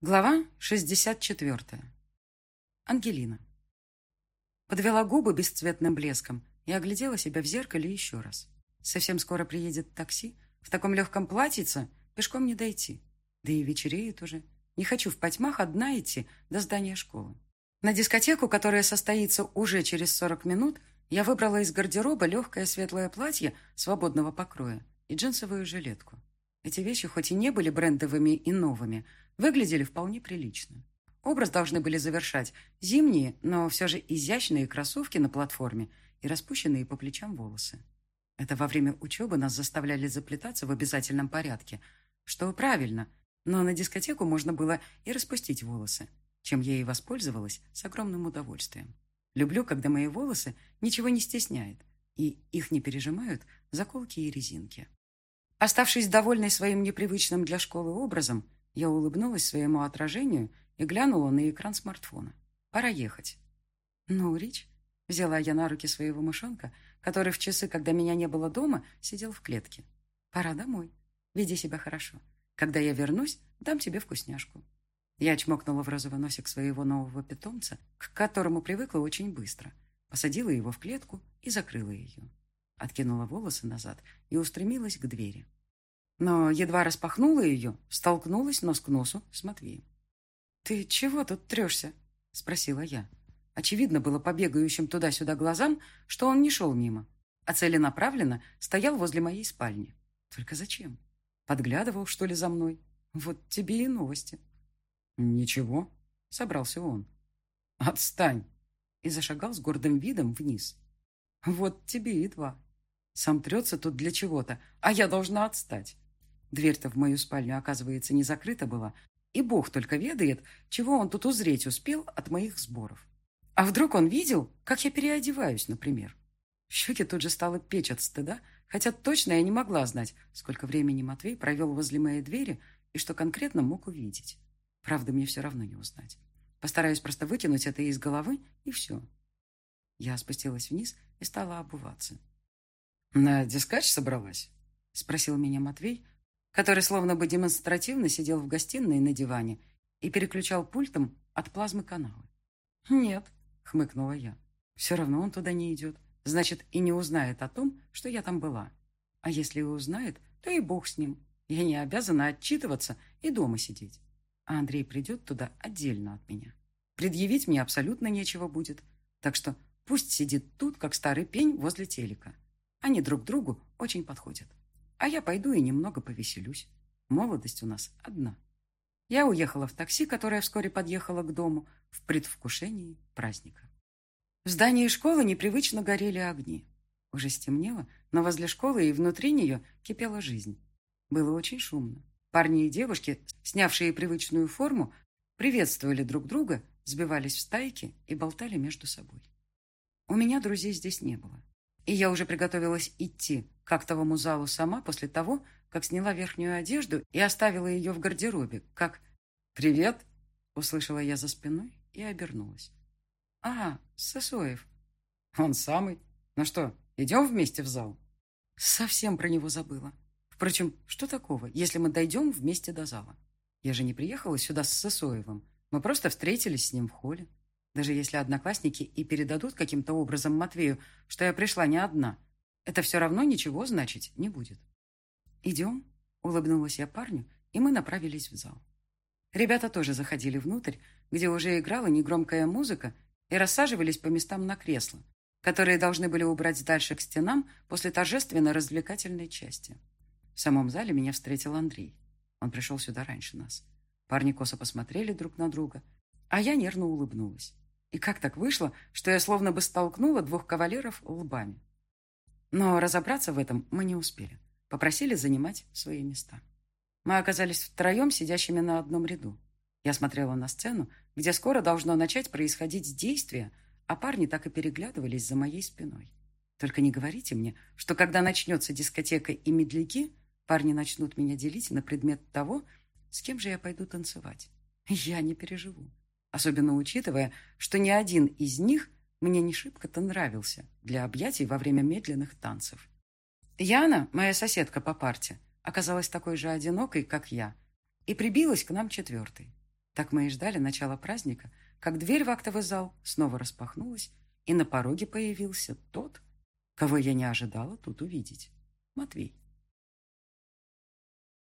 Глава 64. Ангелина. Подвела губы бесцветным блеском и оглядела себя в зеркале еще раз. Совсем скоро приедет такси. В таком легком платьице пешком не дойти. Да и вечереет уже. Не хочу в потьмах одна идти до здания школы. На дискотеку, которая состоится уже через 40 минут, я выбрала из гардероба легкое светлое платье свободного покроя и джинсовую жилетку. Эти вещи хоть и не были брендовыми и новыми, выглядели вполне прилично. Образ должны были завершать зимние, но все же изящные кроссовки на платформе и распущенные по плечам волосы. Это во время учебы нас заставляли заплетаться в обязательном порядке, что правильно, но на дискотеку можно было и распустить волосы, чем я и воспользовалась с огромным удовольствием. Люблю, когда мои волосы ничего не стесняет, и их не пережимают заколки и резинки. Оставшись довольной своим непривычным для школы образом, я улыбнулась своему отражению и глянула на экран смартфона. Пора ехать. «Ну, Рич?» — взяла я на руки своего мышонка, который в часы, когда меня не было дома, сидел в клетке. «Пора домой. Веди себя хорошо. Когда я вернусь, дам тебе вкусняшку». Я чмокнула в розовый носик своего нового питомца, к которому привыкла очень быстро, посадила его в клетку и закрыла ее. Откинула волосы назад и устремилась к двери но едва распахнула ее, столкнулась нос к носу с Матвеем. «Ты чего тут трешься?» — спросила я. Очевидно было по бегающим туда-сюда глазам, что он не шел мимо, а целенаправленно стоял возле моей спальни. Только зачем? Подглядывал, что ли, за мной? Вот тебе и новости. «Ничего», — собрался он. «Отстань!» и зашагал с гордым видом вниз. «Вот тебе и два. Сам трется тут для чего-то, а я должна отстать. Дверь-то в мою спальню, оказывается, не закрыта была, и бог только ведает, чего он тут узреть успел от моих сборов. А вдруг он видел, как я переодеваюсь, например? Щеки тут же стало печь от стыда, хотя точно я не могла знать, сколько времени Матвей провел возле моей двери и что конкретно мог увидеть. Правда, мне все равно не узнать. Постараюсь просто выкинуть это из головы, и все. Я спустилась вниз и стала обуваться. «На дискач собралась?» — спросил меня Матвей, который словно бы демонстративно сидел в гостиной на диване и переключал пультом от плазмы каналы. «Нет», — хмыкнула я. «Все равно он туда не идет. Значит, и не узнает о том, что я там была. А если и узнает, то и бог с ним. Я не обязана отчитываться и дома сидеть. А Андрей придет туда отдельно от меня. Предъявить мне абсолютно нечего будет. Так что пусть сидит тут, как старый пень возле телека. Они друг другу очень подходят. А я пойду и немного повеселюсь. Молодость у нас одна. Я уехала в такси, которое вскоре подъехало к дому, в предвкушении праздника. В здании школы непривычно горели огни. Уже стемнело, но возле школы и внутри нее кипела жизнь. Было очень шумно. Парни и девушки, снявшие привычную форму, приветствовали друг друга, сбивались в стайки и болтали между собой. У меня друзей здесь не было и я уже приготовилась идти к актовому залу сама после того, как сняла верхнюю одежду и оставила ее в гардеробе, как «Привет!» — услышала я за спиной и обернулась. «А, Сосоев». «Он самый. Ну что, идем вместе в зал?» Совсем про него забыла. Впрочем, что такого, если мы дойдем вместе до зала? Я же не приехала сюда с Сосоевым. Мы просто встретились с ним в холле. Даже если одноклассники и передадут каким-то образом Матвею, что я пришла не одна, это все равно ничего значить не будет. «Идем?» — улыбнулась я парню, и мы направились в зал. Ребята тоже заходили внутрь, где уже играла негромкая музыка, и рассаживались по местам на кресла, которые должны были убрать дальше к стенам после торжественно-развлекательной части. В самом зале меня встретил Андрей. Он пришел сюда раньше нас. Парни косо посмотрели друг на друга, а я нервно улыбнулась. И как так вышло, что я словно бы столкнула двух кавалеров лбами? Но разобраться в этом мы не успели. Попросили занимать свои места. Мы оказались втроем, сидящими на одном ряду. Я смотрела на сцену, где скоро должно начать происходить действие, а парни так и переглядывались за моей спиной. Только не говорите мне, что когда начнется дискотека и медляки, парни начнут меня делить на предмет того, с кем же я пойду танцевать. Я не переживу особенно учитывая, что ни один из них мне не шибко-то нравился для объятий во время медленных танцев. Яна, моя соседка по парте, оказалась такой же одинокой, как я, и прибилась к нам четвертой. Так мы и ждали начала праздника, как дверь в актовый зал снова распахнулась, и на пороге появился тот, кого я не ожидала тут увидеть. Матвей.